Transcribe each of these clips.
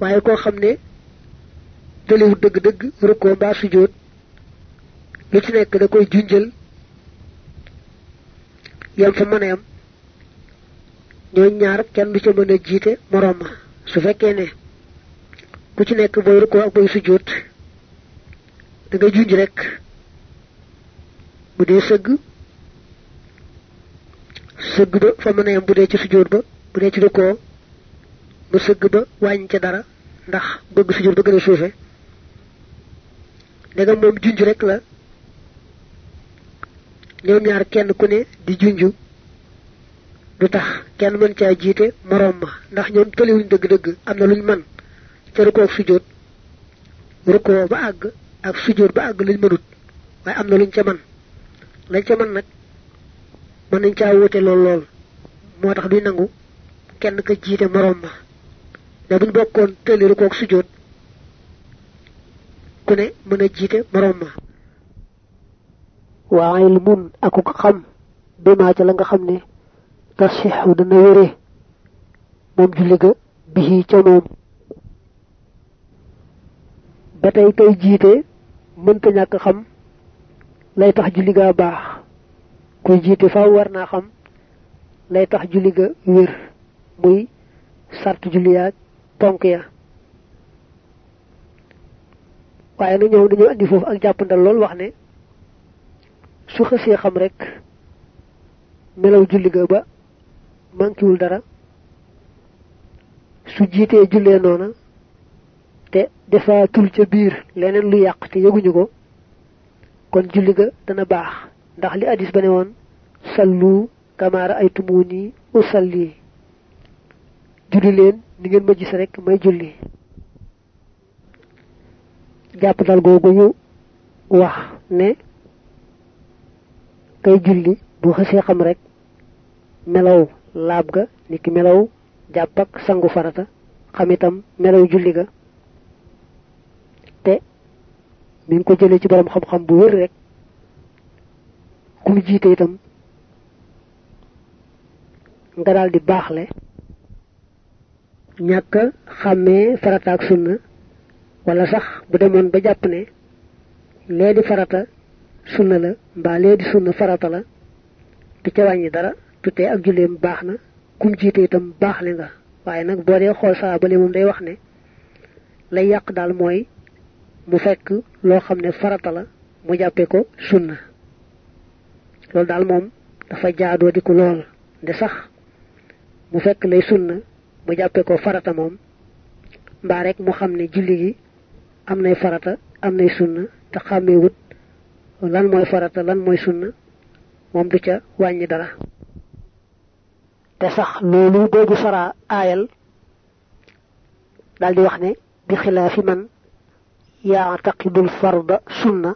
waaye koo xam ne tëliwut dëgg-dëgg rukkoo mbaa sujjóot lu ci nekk da koy junjal yam fa mën a yam ñooy ñaar kenn du ca mën a jiite moroom su fekkee ne ku ci nekk booy rukkoo ak booy sujjóot da nga junj rek bu dee sëgg sëgg ba fa mën a yam bu dee ci sujjóot ba bu dee ci rukkoo mu sëgg ba wàññ ca dara ndax bëgg sujjóot ba gën a suufe ndegam moom junj rek la. Ñoom ñaar kenn ku ne di junju du tax kenn mën caa jiite moroom ma ndax ñoom tëliwuñ dëgg-dëgg am na luñ man. Ca rukkoo ak sujjóot. Rukkoo ba àgg ak sujjóot ba àgg lañ mënut. Waaye am na luñ ca man. Lañ ca man nag mën nañ caa wóote lool lool moo tax duy nangu kenn ka jiite moroom ma mais buñ bokkoon tëli rukkoo ak sujjóot. Ku ne mën a jiite moroom ma. Ilmun aku xam bima ca la nga xam ne tasixu dana wére. Moom julli ga bihi ca moom. Ba tey kay jiite mënta ñàkk xam lay tax julli ga baax. Kuy jiite faaw war naa xam lay tax julli ga wér. Muy sart julli yaag ponk ya. Waaye nag ñoom dañoo andi foofu ak jàppandal lool wax ne su xësee xam rek melaw julli ga ba mankiwul dara su jiitee jullee noona te defaatul ca biir leneen lu yàq te yëguñu ko kon julli ga dana baax. Ndax li addis ba ne woon sallu kamaara ay usalli julli leen ni ngeen ma gis rek may julli. Jàpp dal googu ñu wax ne kay julli bu xësee xam rek melaw laab ga niki melaw jàpp ak sangu farata xam itam melaw julli ga. Te mi ngi ko jëlee ci borom xam-xam bu wér rek ku jiite itam nga daal di baaxle ñàkk xàmmee farata ak sunna wala sax bu demoon ba jàpp ne lee di farata sunna la mbaa lee di sunna farata la du ca wàññi dara tutee ak julleem baax na kum jiite itam baaxle nga. waaye nag boo dee xool saa bale moom day wax ne lay yàq daal mooy mu fekk loo xam ne farata la mu jàppee ko sunna. loolu daal moom dafa jaadoo di ko lool. sax mu fekk lay sunna mu jàppee ko farata moom mbaa rek mu xam ne julli gi am nay farata am nay sunna te xàmmee wut lan mooy farata lan mooy sunna moom du ca wàññi dara. Te sax loolu boobu sara aayal daal di wax ne bi xilaafi man yaataqidul farda sunna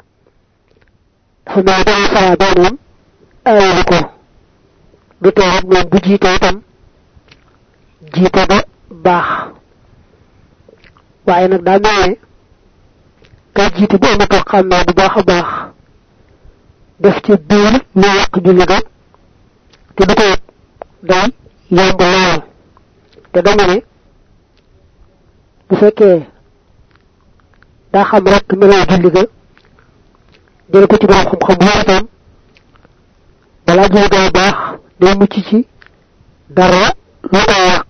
dafa boobu sara boo moom aayalu ko. Du tee rek bu jiite itam jiite ba baax waaye nag daa mel ne kay jiite bu amatul xàmmee bu baax a baax def ci biir lu yàq julli ga te du ko yëg day yomb lool te dama ne bu fekkee daa xam rek meloo julli ga jële ko ci borom xam-xam bu itam balaa julli ga baax day mucc ci dara lu ko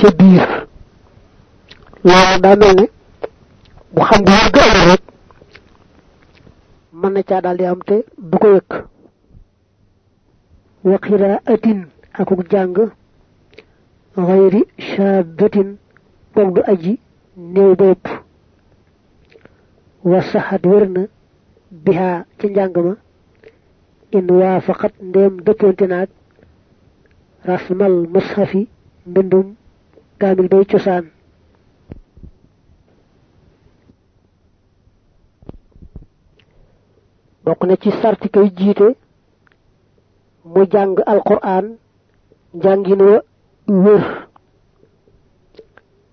ca biir. Loolu daa mel ne bu xam bu wër ga amul rek mën na te ko qiraatin akuk jàng xayri shaadatin boog du aji néew bopp wa saxat wër na njàng ma in waafaqat kaamil bay cosaan bokk na ci sarti kay jiite mu jàng alquran jàngin wa wér.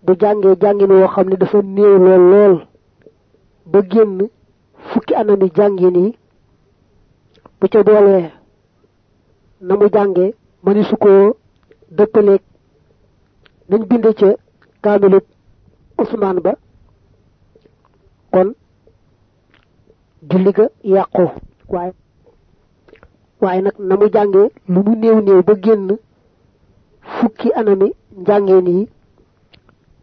Bu jàngee jàngin woo xam ne dafa néew lool lool ba génn fukki anami jàngin yi bu ca boolee na mu jàngee mëni su ko dëppaleeg nañ binde ca kaamilut usman ba. kon julli ga yàqu. waaye waaye nag na mu lu mu néew néew ba génn fukki anami njàngeen yi.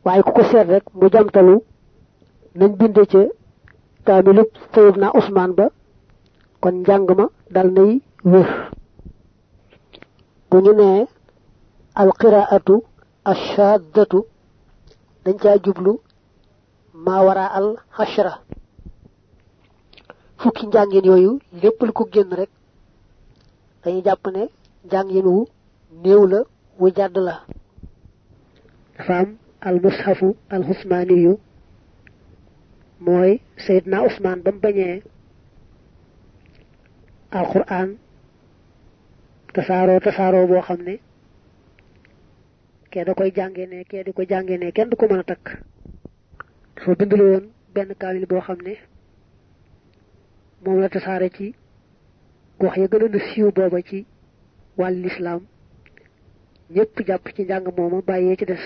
waaye ku ko seet rek mu jamtalu nañ binde ca kaamilub sayidna usman ba. kon njàng dal nay wér. bu ñu ashadatu dañ caa jublu ma wara al hashra fukki njàngeen yooyu lépp lu ko génn rek dañuy jàpp ne njàngeen wu néew la wu jàdd la dafa al mushafu al husmaniyu mooy sayidna usman ba mu bañee alquran tasaaroo tasaaroo boo xam ne kee da koy jàngee ne kee di ko jàngee ne kenn du ko mën a takk. Dafa bindlu woon benn kaamil boo xam ne moom la tasaare ci gox ya gënoon a siiw booba ci wàll lislaam. Ñépp jàpp ci njàng mooma bàyyee ci des.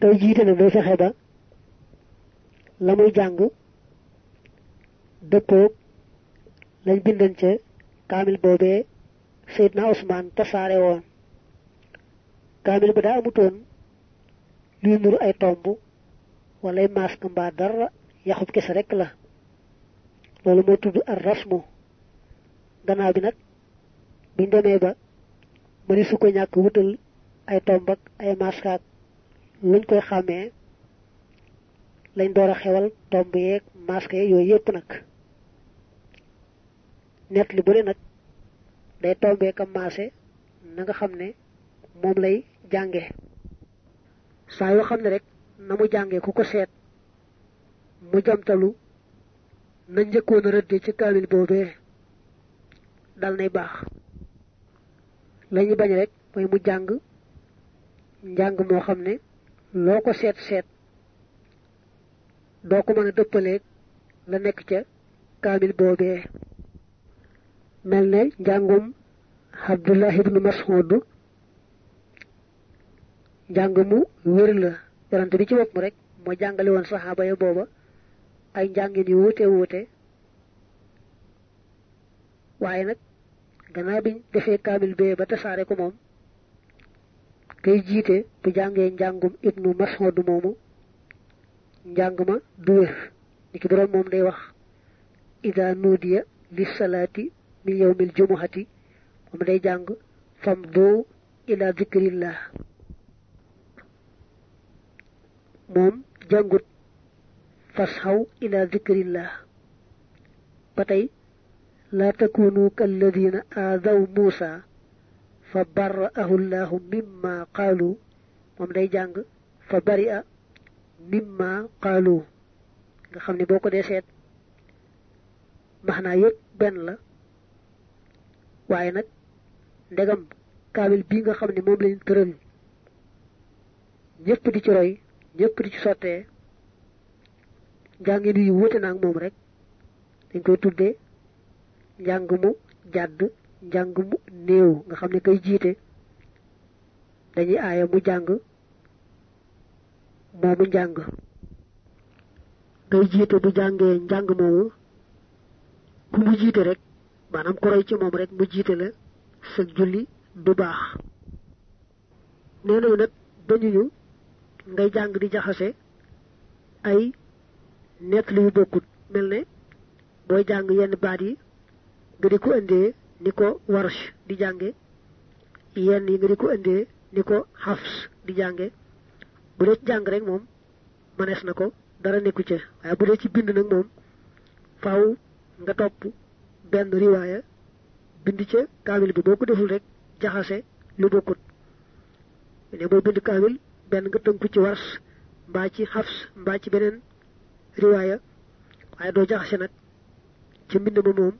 Tey jiite nag day fexe ba la muy jàng lañ bindan ca kaamil boobee Seydina Ousmane tasaare woon kaamil ba daa amutoon luy nuru ay tomb wala ay masque mbaa dara yaxub kese rek la loolu moo tudd ar rasmu gannaaw bi nag biñ demee ba mëni su ko ñàkk wutal ay tomb ak ay masque ak luñ koy xàmmee lañ door xewal tomb yeeg yooyu yépp nag net li bu ne nag day maase na nga xam ne lay jànge. Saa yoo xam ne rek na mu jànge ku ko seet mu jamtalu na njëkkoon a rëdde ci kaamil boobee dal nay baax. Lañu bañ rek mooy mu jàng njàng moo xam ne loo ko seet seet doo ko mën a dëppaleeg la nekk ca kaamil boobee. Mel ne njàngum abdullah ibnu mas'ud njàng mu wér la. Yonante bi ci bopp rek moo jàngale woon saxaaba ya booba. Ay njàngin yu wuute wuute. Waaye nag gannaaw biñ defee kaamil bee ba tasaare ko moom kay jiite bu jàngee njàngum ibnu ma du wér. Ni moom day wax ida nuudiya li salaati min yawmil jumuhati moom day jàng fam ila zikrillah moom jàngut fasxaw ila zikrillah. Ba tey laa takunu kalladina aadaw muusa fa barra'ahu llahu mimma qaalu. Moom day jàng fa bari'a mimma qaalu. Nga xam ne boo ko dee seet maxnaa yëpp benn la. Waaye nag ndegam kaamil bii nga xam ne moom lañ tëral di ci roy ñëpp di ci sottee. Njàngin yu wute naag moom rek. Dañ koy tuddee njàng mu jàdd, njàng mu néew nga xam ne kay jiite. Dañuy aaya mu jàng moomu njàng. Ngay jiite bu jàngee njàng moomu, ku mu jiite rek, maanaam ku roy ci moom rek mu jiite la sa julli du baax. Nee nañu nag dañuñu ngay jàng di jaxase ay nett li yu bokkut. Mel ne booy jàng yenn baat yi nga di ko indee ni ko warsh di jànge yenn yi nga di ko indee ni ko xafs di jànge. Bu dee ci jàng rek moom mënees na ko dara nekku ca. Waaye bu dee ci bind nag moom faaw nga topp benn riwaaya bind ca kaamil bi. Boo ko deful rek jaxase lu bokkut. Ne boo bind kaamil benn nga tënku ci wars mbaa ci xafs mbaa ci beneen riwaaya waaye doo jaxase nag ci mbind ma moom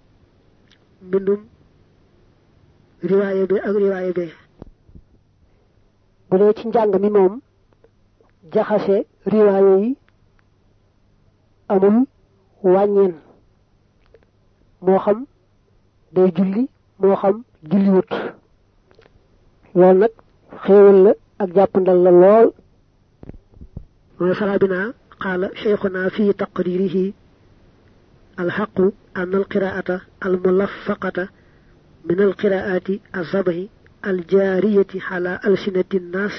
mbindum riwaaya bi ak riwaaya bi. Bu ci njàng mi moom jaxase riwaaya yi amul wàññeen. Moo xam day julli moo xam julliwut. Loolu nag xéewal la ak jàppandal la lool. وصلابنا قال شيخنا في تقريره الحق أن القراءة الملفقة من القراءات الزبه الجارية على ألسنة الناس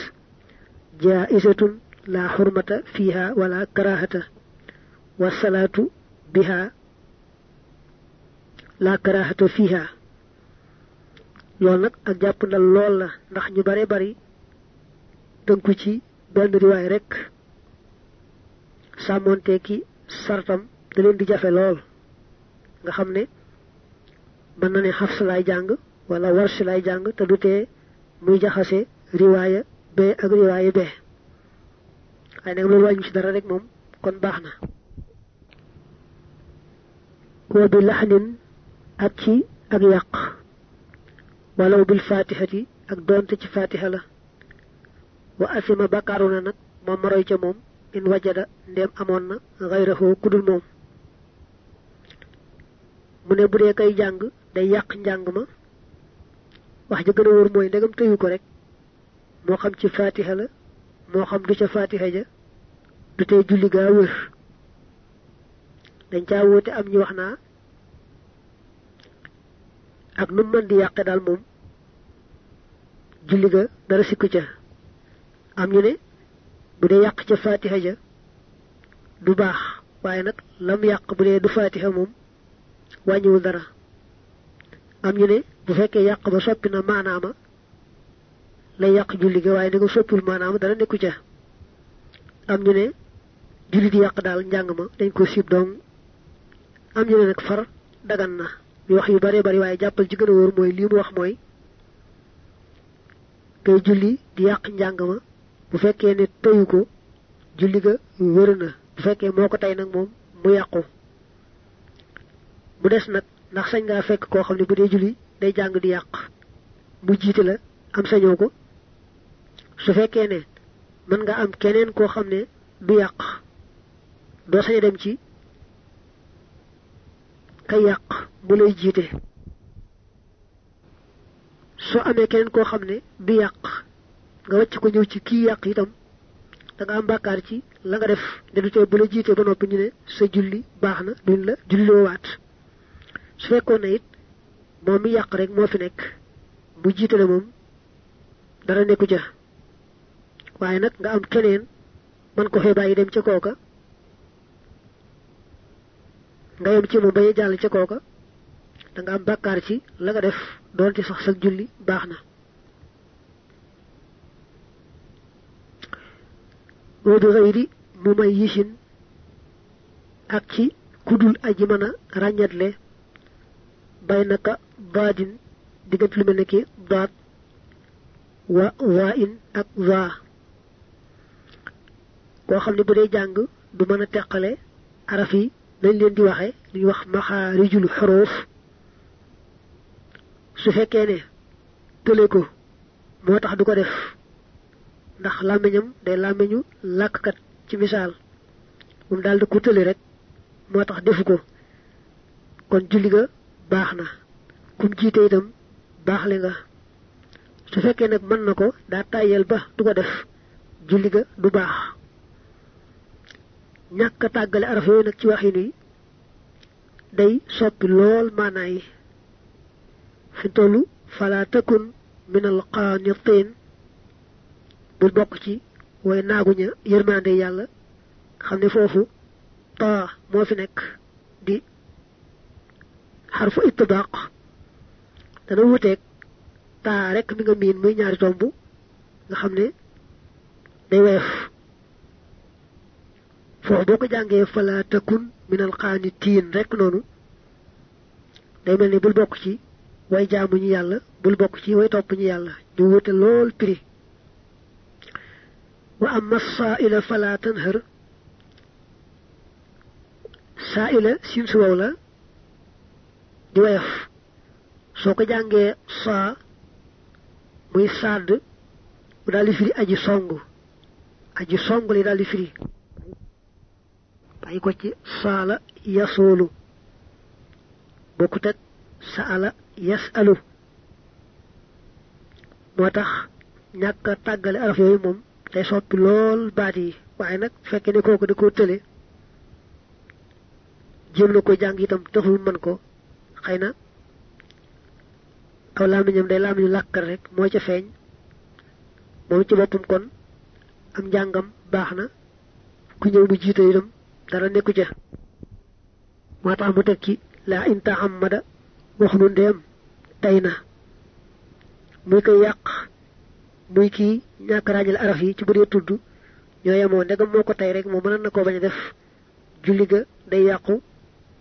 جائزة لا حرمة فيها ولا كراهة والصلاة بها لا كراهة فيها lool nag ak jàpp ndal lool la ndax ñu bare bari tënku ci benn riwaay rek. Sàmmonte ki sartam da leen di jafe lool. Nga xam ne mën na ne xafs laay jàng wala warsh laay jàng te du tee muy jaxase riwaaya bee ak riwaaya waaye nag loolu wàññu ci dara rek moom kon baax na. Wa bi laxnin ak ci ak yàq. Walaw bil ak donte ci la wa asima bakaruna nak mom maroy ca mom in wajada ndem amon na ghayrahu kudul mom mune budé kay jang day yak jang ma. Wax ji gëna wor moy ndegam teyu ko rek mo xam ci fatiha la mo xam du ca fatiha ja du julli wër dañ am ñu waxna ak nu mën di yàqe julli ga dara sikku ca am ñu ne bu dee yàq ca fatiha ja du baax. Waaye nag lam yàq bu dee du fatiha moom wàññiwul dara. Am ñu ne bu fekkee yàq ba soppi na maanaama lay yàq julli ga waaye ni nga soppul maanaama dara nekku ca. Am ñu ne julli di yàq daal njàng ma dañ ko dong. Am ñu ne nag far dagan na. Ñu wax yu bare bari waaye jàppal ci gën a wóor mooy lii mu wax mooy kay julli di yàq njàng ma bu fekkee ne tëyu ko julli ga na. Bu fekkee moo ko tey nag moom mu yàqu. Mu des nag ndax sañ ngaa fekk koo xam ne bu dee julli day jàng di yàq. Mu jiite la am sañoo ko. Su fekkee ne mën nga am keneen koo xam ne du yàq doo sañ dem ci ka yàq mu lay jiite. Soo amee keneen koo xam ne du yàq nga wàcc ko ñëw ci kii yàq itam. Da nga am bàkkaar ci la nga def ne du tee bu la jiitee ba noppi ñu ne sa julli baax na duñ la julliloo waat su fekkoon ne it moom mi yàq rek moo fi nekk mu jiite la moom dara nekku ca. Waaye nag nga am keneen man ko fee bàyyi dem ca kooka nga yem ci mu bañ a jàll ca kooka da nga am bàkkaar ci la nga def doonte sax sa julli baax wa bi xëyri mu may yisin ak kudul aji mën a ràññatle bay naka baadin diggante lu mel wa waa in ak waa koo xam ne bu dee jàng du mën a teqale araf yi nañ leen di waxe li ndax làmmiñam day làmmiñu làkkkat ci misaal. Moom daal di ko tële rek moo tax defu ko. Kon julli ga baax na. Kum jiite itam baaxle nga. Su fekkee nag mën na ko daa tàyyel ba du ko def. Julli ga du baax. Ñàkk tàggale araf yooyu nag ci waxin wi day soppi lool maanaa yi. Fi tollu fala takun min al qanitin bul bokk ci way naaguña yërmande yàlla xam ne foofu taa moo fi nekk di xarfu itibaq dana wuteeg taa rek mi nga miin muy ñaari tomb nga xam ne day weef. Foofu boo ko jàngee fala takun min al qanitin rek noonu day mel ni bul bokk ci way jaamu ñu yàlla bul bokk ci way topp ñu yàlla. Ñu wute lool pri wa amma sa'ila fala tanhar sa'ila sin su waw la di wayaf soo ko jàngee saa aji song aji song li daal di firi bàyyi ko ci saala yasoolu bokkut ak saala yasalu moo tax ñàkk tàggale araf yooyu moom day soppi lool baat yi waaye nag fekkee ne kooku da koo tële jéem na ko jàng itam taxul mën ko. Xëy na aw làmmiñam day làmmiñu làkkar rek moo ca feeñ. Moom ci boppam kon am njàngam baax na. Ku ñëw mu jiite itam dara nekku ca. Moo tax mu teg ci in wax nu ndeem tey na muy koy yàq muy kii ñàkk ràññal araf yi ci bu dee tudd. Ñoo yemoo ndegam moo ko tey rek moom mën na koo bañ a def. Julli ga day yàqu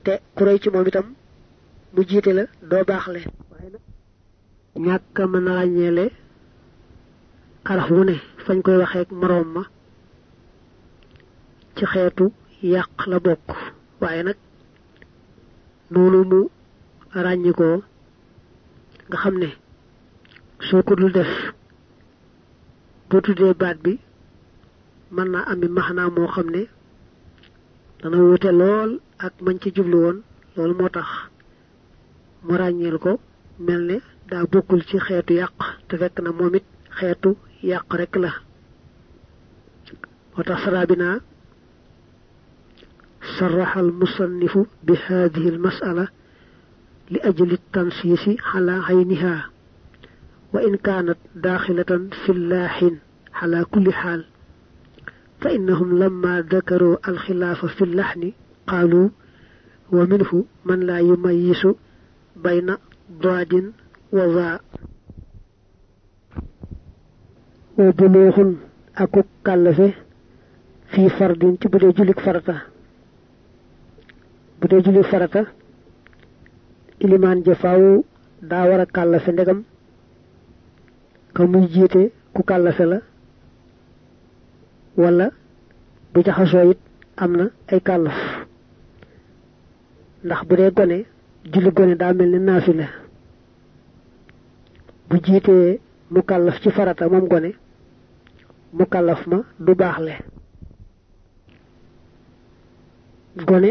te ku roy ci moom itam mu jiite la doo baaxle. Waaye nag ñàkk mën a ràññeele araf ne fañ koy moroom ma ci la mu ràññikoo nga xam dul def boo tuddee baat bi mën naa ami maxnaa moo xam ne dana wute lool ak mañ ci jublu woon loolu moo tax mu ràññeel ko mel ne daa bokkul ci xeetu yàq te fekk na moom it xeetu yàq rek la moo tax sarabina صرح المصنف بهذه المسألة لأجل التنسيس على عينها وإن كانت داخلة في اللاحن على كل حال فإنهم لما ذكروا الخلاف في اللحن قالوا ومنه من لا يميز بين ضاد وضاء. وبلوغ أكو كالفه في فرد تبدو جلك farata ilimaan ja faaw daa war a kàllafe ndegam ka muy jiite ku kàllafe la wala bu jaxasoo it am na ay kàllaf ndax bu dee gone julli gone daa mel ni naafila. Bu jiitee mu kàllaf ci farata moom gone mu kàllaf ma du baaxle. Gone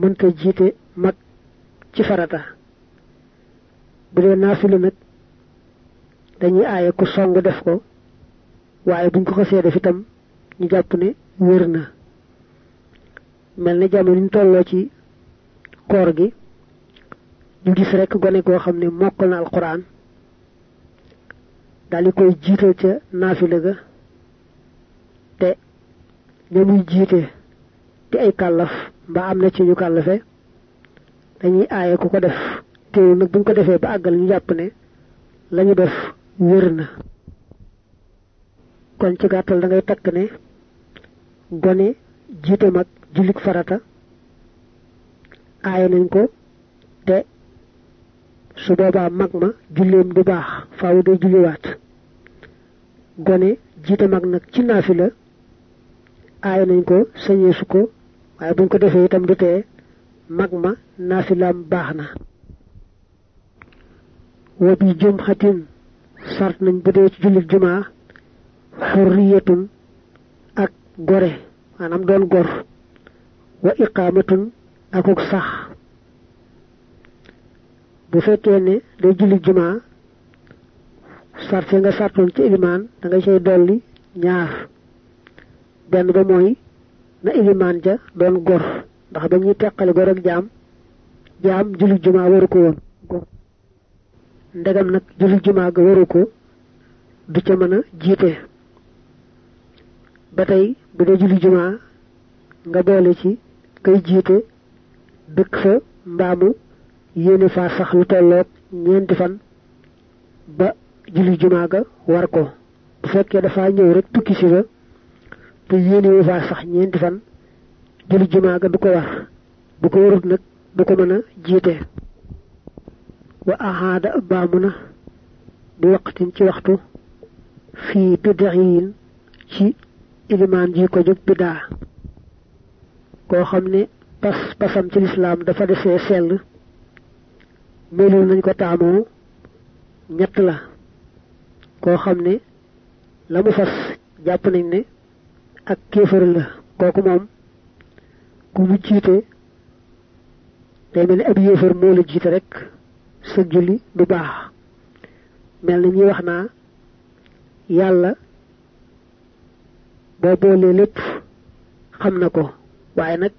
mënta jiite mag ci farata. Bu dee naafila nag dañuy aaye ku song def ko waaye buñ ko xasee def itam ñu jàpp ne wér na. Mel ne jamono ñu tolloo ci koor gi ñu gis rek gone koo xam ne mokkal na alquran daal di koy jiital ca naafila ga te ña muy jiite di ay kàllaf mbaa am na ci ñu kàllafe dañuy aaye ku ko def. Teewu nag buñ ko defee ba àggal ñu jàpp ne lañu def wér na. Kon ci gàttal da ngay takk ne gone jiite mag jullik farata aaye nañ ko te su boobaa mag ma julleem du baax faaw day julliwaat. Gone jiite mag nag ci naafila aaye nañ ko sañeesu ko waaye buñ ko defee itam du tee mag ma naafilaam baax na. Wa bi jum xatin sart nañ bu dee ci jullit jumaa xurriyatun ak gore maanaam doon gor wa iqaamatun akuk sax. Bu fekkee ne day jullit jumaa sart nga sartoon ci ilimaan da nga cay dolli ñaar. Benn ba mooy na ilimaan ja doon gor ndax ba ñuy teqale gor ak jaam jaam jullit jumaa waru ko woon. Ndegam nag jullit jumaa ga waru ko du ca mën a jiite. Ba tey bu dee jullit jumaa nga boole ci kay jiite dëkk fa mbaamu yéene faa sax lu tolloog ñeenti fan ba jullit jumaa ga war ko. Bu fekkee dafa ñëw rek tukki si fa te yéene faa sax ñeenti fan julli jumaa ga du ko war. Bu ko warut nag du ko mën jiite. Wa ahaada baamu na bi waqtin ci waxtu fii bidaxiin ci ilimaan ji ko jóg bidaa koo xam ne pas pasam ci lislaam dafa defee sell melul nañ ko taamoo ñett la. Koo xam ne la mu fas jàpp nañ ne ak kéefër la. Kooku moom ku mu jiite day mel ne ab yéefër moo la jiite rek. Sa julli du baax. Mel na ñuy wax naa yàlla boo boolee lépp xam na ko waaye nag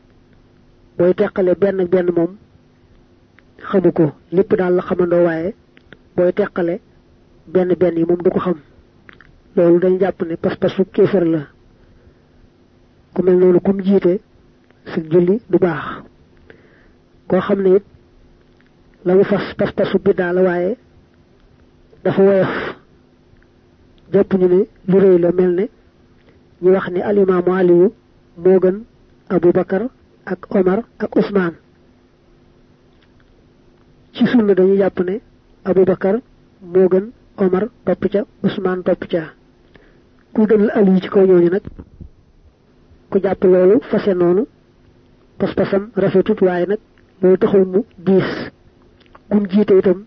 booy teqale benn benn moom xamu ko. Lépp daal la xamandoo waaye booy teqale benn benn yi moom du ko xam. Loolu dañ jàpp ne pas-pasu kéefër la. Ku mel noonu kum jiite sa julli du baax. Koo xam ne it la mu fas pas-pasu biddaa la waaye dafa woyof. Jàpp ñu ne lu rëy la mel ñu wax ni gën abu bakar ak omar ak usmaan. Ci sunna dañu jàpp ne abu bakar moo gën omar topp ca usmaan topp ca. Ku gën aliyu ci kaw ñooñu nag ku jàpp loolu fase noonu pas-pasam rafetut taxul mu diis kum jiite itam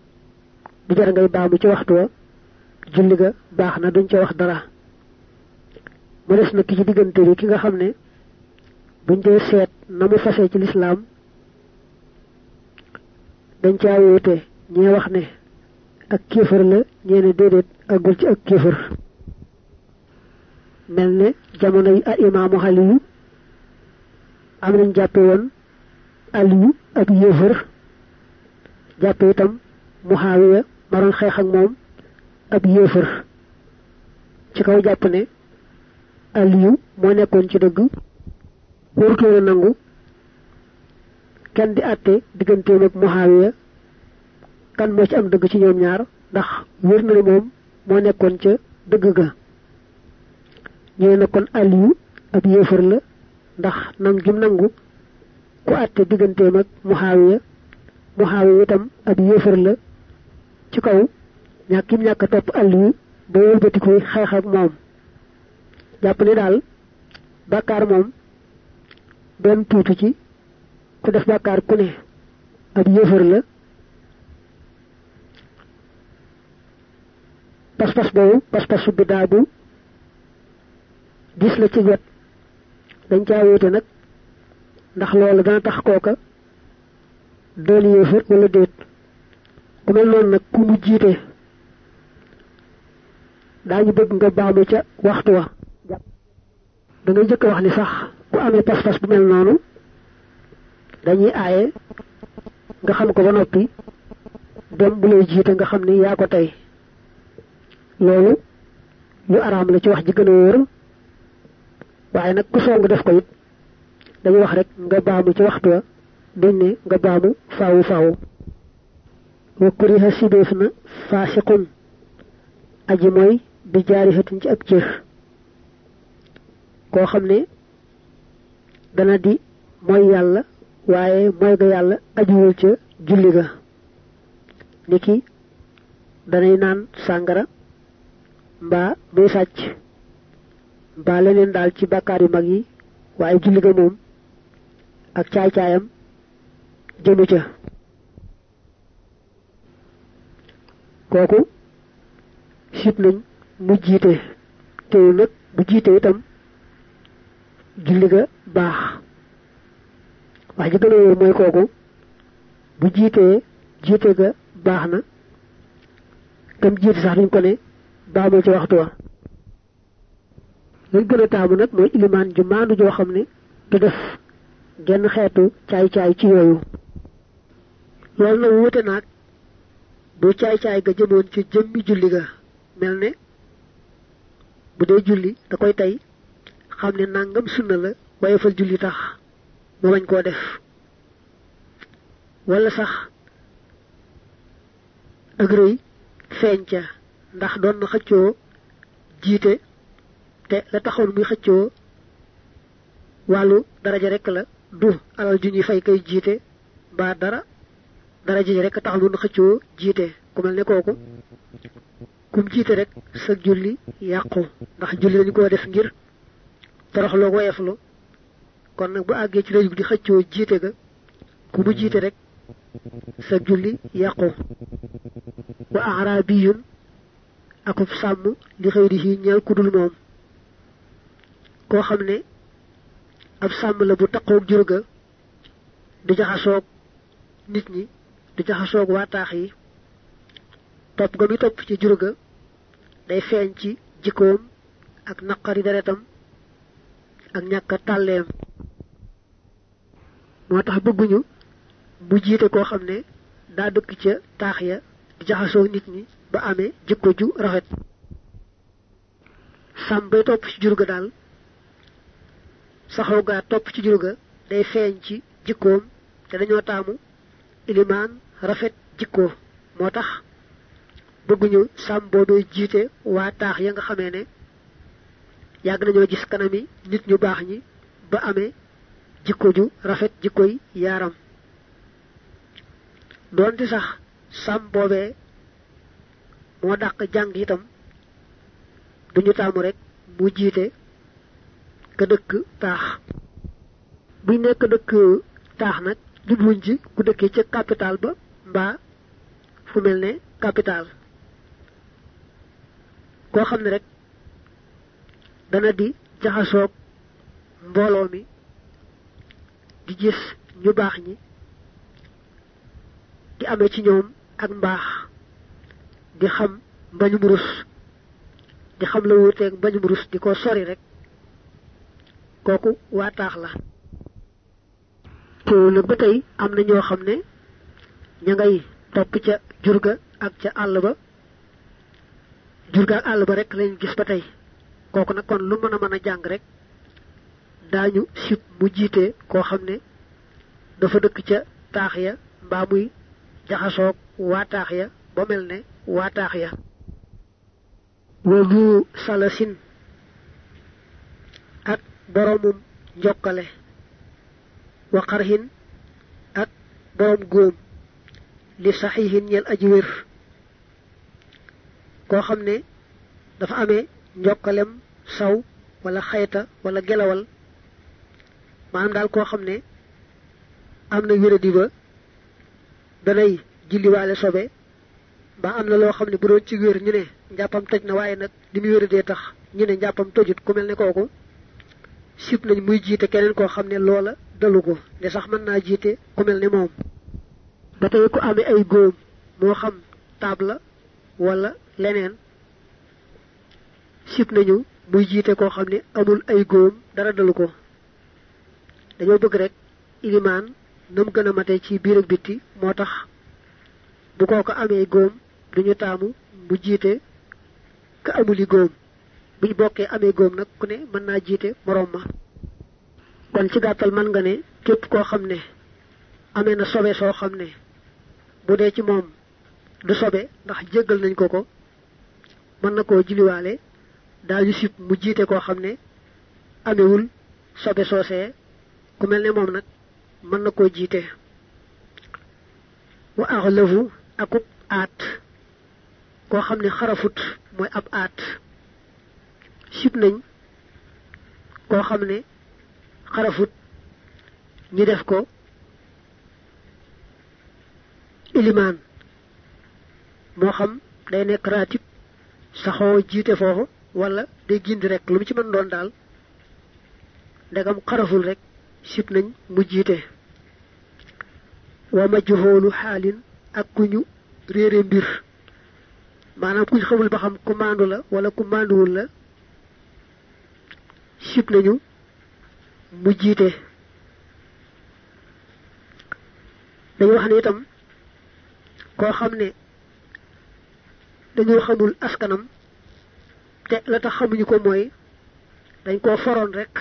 du jar ngay baamu ci waxtu wa julli ga duñ ca wax dara. Mu des nag ki ci diggante bi ki nga xam ne buñ dee seet na mu fase ci lislaam dañ caa wóote ñee wax ne ak kéefër la ñee ne déedéet agul ci ak kéefër. Mel ne jamono yi a imaamu Aliyu am nañ jàppe woon Aliyu ab yéefër jàppe itam Muhaawiya maroon xeex ak moom ab yéefër ci kaw jàpp ne Aliyu ci nangu. Kenn di àtte digganteem ak Muhaawiya kan moo ci am dëgg ci ñoom ñaar ndax wér na ne moom moo nekkoon ca ga. Na kon Aliyu ab yéefar la ndax nam gim nangu ku àtte digganteem ak Muhaawiya Muhaawiya itam ab yéefar la ci kaw ñàkk kim ñàkk topp Aliyu ba wëlbati koy xeex ak moom. Jàpp ne daal bàkkaar moom benn tuuti ci ku def bàkkaar ku ne yéefar la. Pas-pas boobu pas-pasu biddaa bu gis la ci wet. Dañ caa nag ndax loolu dana tax kooka doon yéefar wala déet. Ku mel noonu nag ku mu jiite daañu bëgg nga baamu ca waxtu wa. Da ngay jëkk wax ni sax ku amee pas-pas bu mel noonu dañuy aaye nga xam ko ba noppi dem bu lay jiite nga xam ni yaa ko tey. Loolu lu araam la ci wax ji gën a wóor waaye nag ku song def ko it dañuy wax rek nga baamu ci waxtu wa dañ ne nga baamu faawu faawu wa kuriha sibeef na faasiqun. Aji mooy bi jaarihatin ci ab cër. Koo xam ne dana di mooy yàlla waaye mooy ga yàlla ajuwul ca julli ga. Niki danay naan sàngara mbaa muy sàcc mbaa leneen daal ci bàkkaar yu mag waaye julli ga ak jëmu ca kooku sib nañ mu jiite teewul nag bu jiite itam julli ga baax wax ji gën a wóor mooy kooku bu jiitee jiite ga baax na kam jiite sax duñ ko ne baamul ci waxtu wa lañ gën a taamu nag mooy ilimaan ju maandu joo xam ne du def genn xeetu caay-caay ci yooyu loolu nag wuute naag bu caay-caay ga jëmoon ci jëmmi julli ga mel ne bu dee julli da koy tey xam ne nangam sunna la waaye fal julli tax mu bañ koo def. wala sax ak rëy feeñ ca ndax doon na xëccoo jiite te la taxoon muy xëccoo wàllu daraja rek la du alal ju fay kay jiite mbaa dara daraja ji rek taxal doon xëccoo jiite. Ku mel ne kooku kum jiite rek sa julli yàqu. Ndax julli dañu koo def ngir toroxloo woyeflu. Kon nag bu àggee ci lañu di xëccoo jiite ga ku mu jiite rek sa julli yàqu. Wa arabiyun akub sàmm li xëyrihi ñeel ku dul moom. Koo xam ne ab sàmm la bu taqoog jur ga du jaxasoog nit ñi du jaxasoog waa taax yi topp ga muy topp ci jur ga day feeñ ci jikkoom ak naqari deretam ak ñàkk tàlleem. Moo tax bëgguñu bu jiite koo xam ne daa dëkk ca taax ya di jaxasoo nit ñi ba amee jikko ju rafet. Sàmm bay topp ci jur ga daal saxaw topp ci day feeñ ci jikkoom te dañoo taamu ilimaan rafet jikko. Moo tax bëgguñu sàmm boobee jiite waa taax ya nga xamee ne yàgg nañoo gis kanami nit ñu baax ñi ba amee jikko ju rafet jikkoy yaaram. Doonte sax sàmm boobee moo dàq jàng itam duñu taamu rek mu jiite ka dëkk taax. Buy nekk dëkk taax nag jubluñ ci ku dëkkee ca capital ba mbaa fu mel ne capital. Koo xam ne rek dana di jaxasoog mbooloo mi di gis ñu baax ñi di amee ci ñoom ak mbaax di xam mbañum rus di xam la wuuteeg di ko sori rek kooku waa taax la teewul nag ba tey am na ñoo xam ne ña ngay topp ca jurga ak ca àll ba. Jurga ak àll ba rek lañ gis ba tey. Kooku nag kon lu mën a mën a jàng rek daañu sib mu jiite koo xam ne dafa dëkk ca taax ya mbaa muy jaxasoog waa taax ya ba mel ne waa taax ya. Salasin ak boromum njokkale wa xarhin ak borom góom li saxihin ñel aji wér koo xam ne dafa amee njokkalem saw wala xayta wala gelawal maanaam daal koo xam ne am na wéradi ba sobe ba am na loo xam ne bu doon ci wér ñu ne njàppam toj na waaye nag li mu wéradee tax ne njàppam tojut ku mel ne kooku sib nañ muy dalu ko ne sax mën naa jiite ku mel ne moom. Ba ku amee ay góom moo xam taab la wala leneen sib nañu muy jiite koo xam ne amul ay góom dara dalu ko. Dañoo bëgg rek ilimaan nam gën a mate ci biir ak bitti bu koo ko amee góom duñu mu jiite ka amuli góom. Buñ bokkee amee góom nag ku ne mën naa jiite moroom ma kon ci gàttal mën nga ne képp koo xam ne amee na sobe soo xam ne bu dee ci moom du sobe ndax jéggal nañ ko ko mën na koo jiliwaale daañu sib mu jiite koo xam ne amewul sobe soosee ku mel ne moom nag mën na koo jiite. Wa axlafu akub aat koo xam ne xarafut mooy ab aat. Sib nañ koo xam ne xarafut ñu def ko ilimaan moo xam day nekk raatib saxoo jiite foofu wala day gindi rek lu mu ci mën doon daal ndegam xaraful rek sib nañ mu jiite. wa majhoolu xaalin ak ku ñu réere mbir maanaam ku ñu xamul ba xam ku maandu la wala ku maanduwul la sib nañu mu jiite dañu wax ne itam koo xam ne xamul askanam te la tax xamuñu ko mooy dañ koo foroon rek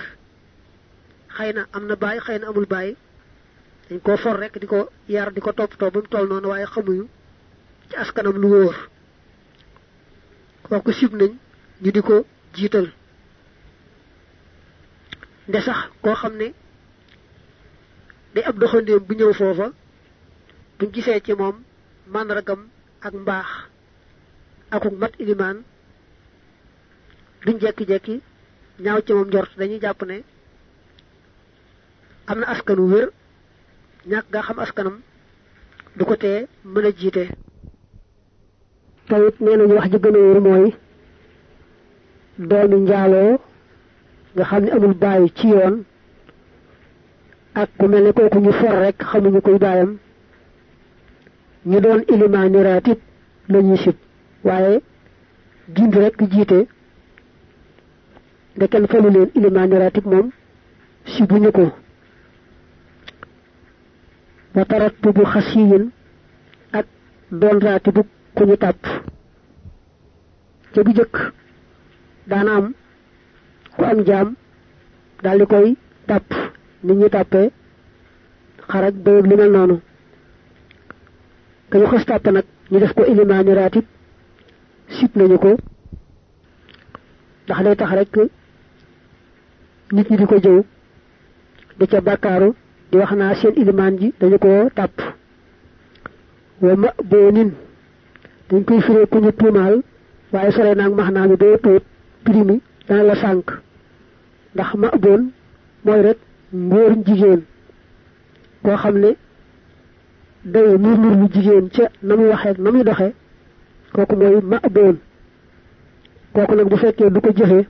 xëy na am na amul baay dañ koo for rek di ko yar di ko toppatoo ba mu toll noonu xamuñu ci askanam lu wóor. Kooku sib nañ ñu ko nde sax koo xam ne day ab doxandéem bu ñëw foofa buñ gisee ci moom màndargam ak mbaax akuk mat ilimaan duñ jekki-jekki ñaaw ci moom njort. Dañuy jàpp ne am na askanu wér ñàkk nga xam askanam du ko tee mën a tawit wax ji doomi njaaloo nga xam ne amul bàyyi ci yoon ak ku mel ne kooku ñu for rek xamuñu koy baayam ñu doon ilimaani raatib lañuy sib waaye rek jiite. Nde kenn falu leen ilimaani raatib moom si buñu ko. Wa tarattubu xasiyin ak doon raati bu ku ñu tàpp. Bu daana am am jaam daal di koy tàpp nit ñi tàppee xaraj bayëg lu mel noonu. Ka ñu xës tàpp nag ñu def ko ilimaani raatib sip nañu ko. Ndax day tax rek nit ñi di ko jëw di ca bàkkaaru di wax naa seen ji dañu ko tàpp wa ma dañ koy firee ku ñu tuumaal waaye sore naag max naa mi doo tuut primi dana la sànk. ndax ma boon mooy rek mbóor jigéen koo xam ne day nur nur mu jigéen ca na muy waxee na muy doxee kooku mooy ma boon kooku nag bu fekkee du ko jëfee